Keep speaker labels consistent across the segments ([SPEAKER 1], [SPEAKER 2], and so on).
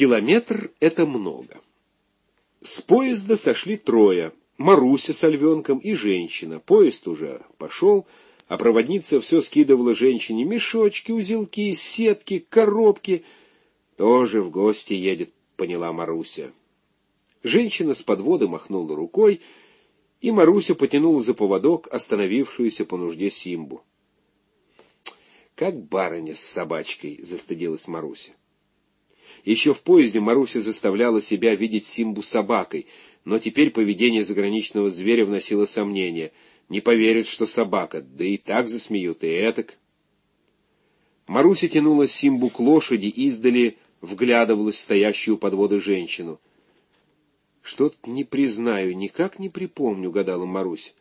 [SPEAKER 1] Километр — это много. С поезда сошли трое. Маруся с львенком и женщина. Поезд уже пошел, а проводница все скидывала женщине мешочки, узелки, сетки, коробки. Тоже в гости едет, поняла Маруся. Женщина с подводы махнула рукой, и Маруся потянула за поводок остановившуюся по нужде Симбу. «Как барыня с собачкой!» — застыдилась Маруся. Еще в поезде Маруся заставляла себя видеть Симбу собакой, но теперь поведение заграничного зверя вносило сомнения. Не поверят, что собака, да и так засмеют, и этак. Маруся тянула Симбу к лошади, издали вглядывалась в стоящую под воды женщину. «Что-то не признаю, никак не припомню», — гадала Маруся.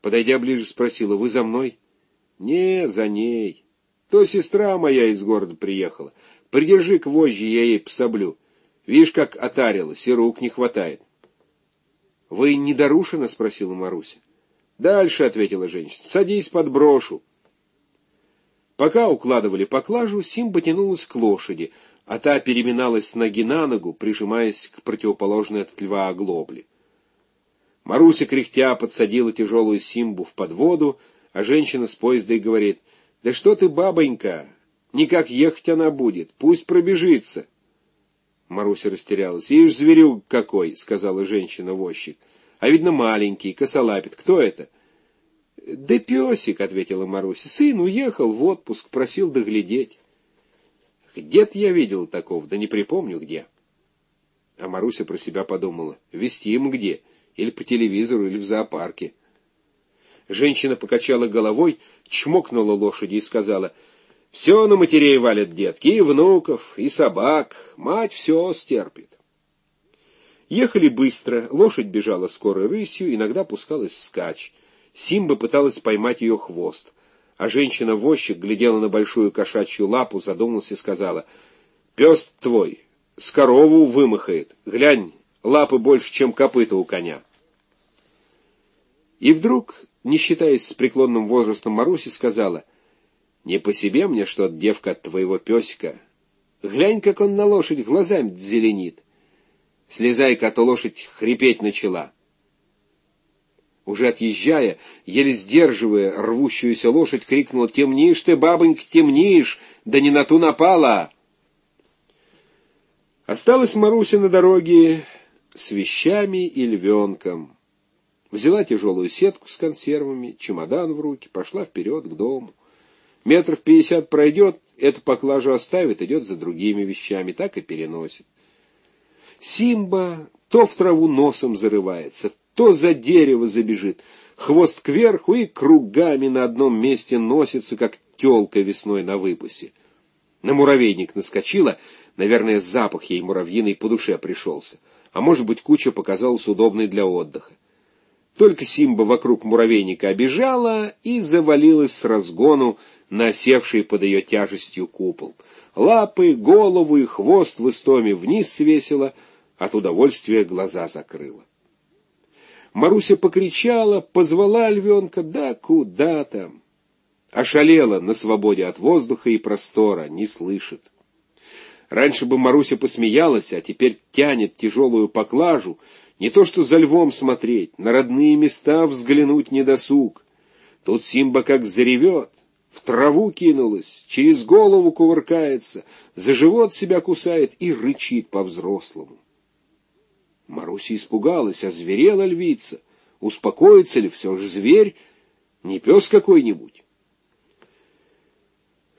[SPEAKER 1] Подойдя ближе, спросила, «Вы за мной?» «Не, за ней. То сестра моя из города приехала. Придержи к вожжи, я ей пособлю. Видишь, как отарилась, и рук не хватает. — Вы не Дарушина? — спросила Маруся. — Дальше, — ответила женщина. — Садись, подброшу. Пока укладывали поклажу, Симба тянулась к лошади, а та переминалась с ноги на ногу, прижимаясь к противоположной от льва оглобле. Маруся, кряхтя, подсадила тяжелую Симбу в подводу, а женщина с поезда и говорит, «Да что ты, бабонька, Никак ехать она будет, пусть пробежится. Маруся растерялась. «Ишь, зверюк какой!» — сказала женщина-возчик. «А видно, маленький, косолапит. Кто это?» «Да песик», — ответила Маруся. «Сын уехал в отпуск, просил доглядеть». «Где-то я видел такого, да не припомню где». А Маруся про себя подумала. «Вести ему где? Или по телевизору, или в зоопарке». Женщина покачала головой, чмокнула лошади и сказала — все на матерей валят детки, и внуков, и собак. Мать все стерпит. Ехали быстро, лошадь бежала скорой рысью, иногда пускалась вскачь. Симба пыталась поймать ее хвост. А женщина-возчик глядела на большую кошачью лапу, задумалась и сказала, «Пес твой, с корову вымахает. Глянь, лапы больше, чем копыта у коня». И вдруг, не считаясь с преклонным возрастом Маруси, сказала — не по себе мне что девка от твоего песика. Глянь, как он на лошадь глазами зеленит. Слезай-ка, то лошадь хрипеть начала. Уже отъезжая, еле сдерживая рвущуюся лошадь, крикнула «Темнишь ты, бабонька, темнишь! Да не на ту напала!» Осталась Маруся на дороге с вещами и львенком. Взяла тяжелую сетку с консервами, чемодан в руки, пошла вперед к дому. Метров пятьдесят пройдет, эту поклажу оставит, идет за другими вещами, так и переносит. Симба то в траву носом зарывается, то за дерево забежит, хвост кверху и кругами на одном месте носится, как телка весной на выпусе. На муравейник наскочила, наверное, запах ей муравьиный по душе пришелся, а может быть, куча показалась удобной для отдыха. Только Симба вокруг муравейника обежала и завалилась с разгону, насевший под ее тяжестью купол. Лапы, голову и хвост в истоме вниз свесила, от удовольствия глаза закрыла. Маруся покричала, позвала львенка, да куда там. Ошалела на свободе от воздуха и простора, не слышит. Раньше бы Маруся посмеялась, а теперь тянет тяжелую поклажу, не то что за львом смотреть, на родные места взглянуть недосуг. Тут Симба как заревет, в траву кинулась, через голову кувыркается, за живот себя кусает и рычит по-взрослому. Маруся испугалась, озверела львица. Успокоится ли все же зверь, не пес какой-нибудь?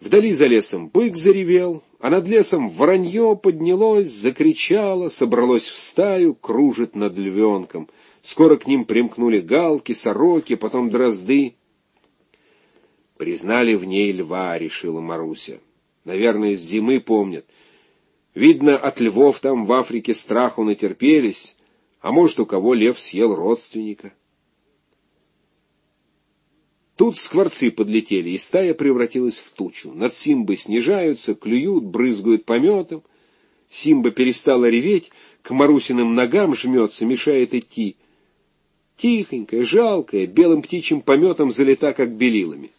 [SPEAKER 1] Вдали за лесом бык заревел, а над лесом воронье поднялось, закричало, собралось в стаю, кружит над львенком. Скоро к ним примкнули галки, сороки, потом дрозды. Признали в ней льва, решила Маруся. Наверное, с зимы помнят. Видно, от львов там в Африке страху натерпелись, а может, у кого лев съел родственника. Тут скворцы подлетели, и стая превратилась в тучу. Над Симбой снижаются, клюют, брызгают пометом. Симба перестала реветь, к Марусиным ногам жмется, мешает идти. Тихонькая, жалкая, белым птичьим пометом залета, как белилами.